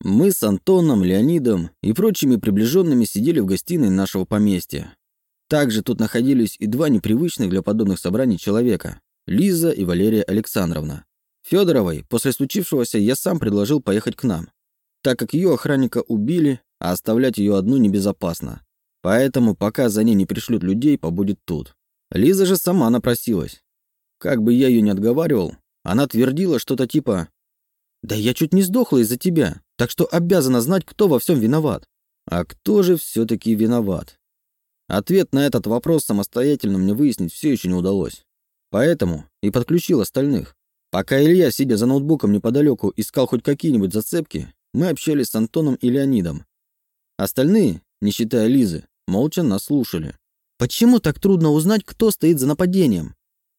Мы с Антоном, Леонидом и прочими приближенными сидели в гостиной нашего поместья. Также тут находились и два непривычных для подобных собраний человека – Лиза и Валерия Александровна. Федоровой после случившегося я сам предложил поехать к нам, так как ее охранника убили, а оставлять ее одну небезопасно. Поэтому, пока за ней не пришлют людей, побудет тут. Лиза же сама напросилась. Как бы я ее не отговаривал, она твердила что-то типа «Да я чуть не сдохла из-за тебя, так что обязана знать, кто во всем виноват». А кто же все-таки виноват? Ответ на этот вопрос самостоятельно мне выяснить все еще не удалось. Поэтому и подключил остальных. Пока Илья, сидя за ноутбуком неподалеку, искал хоть какие-нибудь зацепки, мы общались с Антоном и Леонидом. Остальные, не считая Лизы, молча нас слушали. «Почему так трудно узнать, кто стоит за нападением?»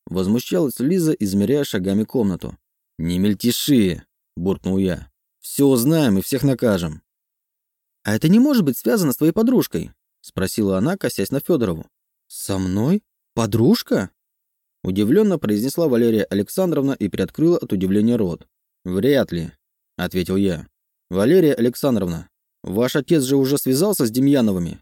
Возмущалась Лиза, измеряя шагами комнату. «Не мельтеши!» – буркнул я. «Все узнаем и всех накажем». «А это не может быть связано с твоей подружкой?» – спросила она, косясь на Федорову. «Со мной? Подружка?» Удивленно произнесла Валерия Александровна и приоткрыла от удивления рот. «Вряд ли», — ответил я. «Валерия Александровна, ваш отец же уже связался с Демьяновыми?»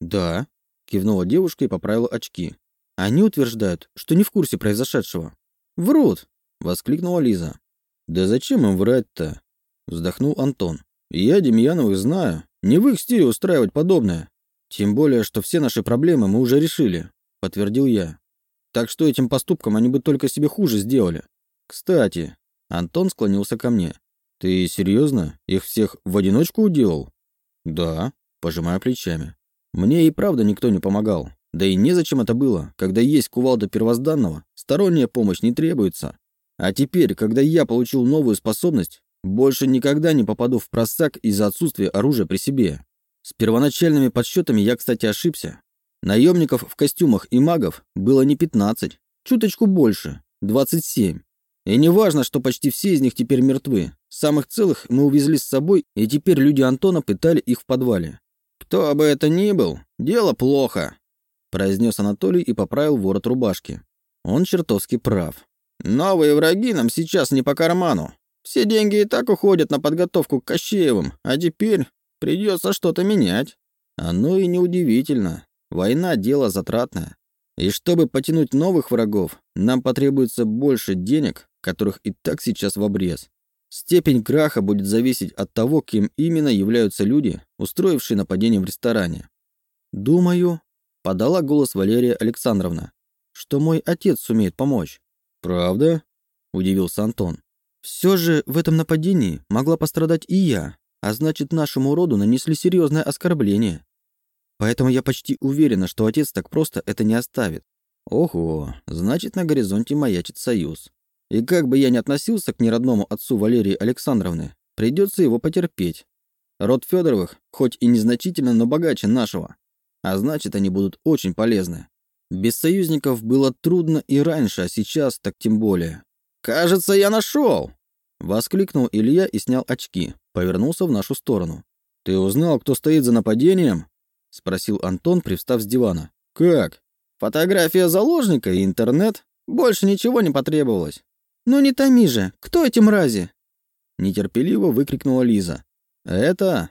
«Да», — кивнула девушка и поправила очки. «Они утверждают, что не в курсе произошедшего». «Врут!» — воскликнула Лиза. «Да зачем им врать-то?» — вздохнул Антон. «Я Демьяновых знаю. Не в их стиле устраивать подобное. Тем более, что все наши проблемы мы уже решили», — подтвердил я. Так что этим поступком они бы только себе хуже сделали. Кстати, Антон склонился ко мне. Ты серьезно? Их всех в одиночку уделал? Да, пожимая плечами. Мне и правда никто не помогал. Да и незачем это было. Когда есть кувалда первозданного, сторонняя помощь не требуется. А теперь, когда я получил новую способность, больше никогда не попаду в просак из-за отсутствия оружия при себе. С первоначальными подсчетами я, кстати, ошибся. Наемников в костюмах и магов было не 15, чуточку больше, 27. И не важно, что почти все из них теперь мертвы. Самых целых мы увезли с собой, и теперь люди Антона пытали их в подвале. «Кто бы это ни был, дело плохо», – произнес Анатолий и поправил ворот рубашки. Он чертовски прав. «Новые враги нам сейчас не по карману. Все деньги и так уходят на подготовку к Кощеевым, а теперь придется что-то менять». Оно и неудивительно. Война – дело затратное. И чтобы потянуть новых врагов, нам потребуется больше денег, которых и так сейчас в обрез. Степень краха будет зависеть от того, кем именно являются люди, устроившие нападение в ресторане. «Думаю», – подала голос Валерия Александровна, «что мой отец сумеет помочь». «Правда?» – удивился Антон. «Все же в этом нападении могла пострадать и я, а значит, нашему роду нанесли серьезное оскорбление. Поэтому я почти уверена, что отец так просто это не оставит. Ого, значит, на горизонте маячит союз. И как бы я ни относился к неродному отцу Валерии Александровны, придется его потерпеть. Род Федоровых, хоть и незначительно, но богаче нашего. А значит, они будут очень полезны. Без союзников было трудно и раньше, а сейчас так тем более. «Кажется, я нашел!» Воскликнул Илья и снял очки, повернулся в нашу сторону. «Ты узнал, кто стоит за нападением?» — спросил Антон, привстав с дивана. «Как?» «Фотография заложника и интернет. Больше ничего не потребовалось». «Ну не томи же, кто эти мрази?» Нетерпеливо выкрикнула Лиза. «Это...»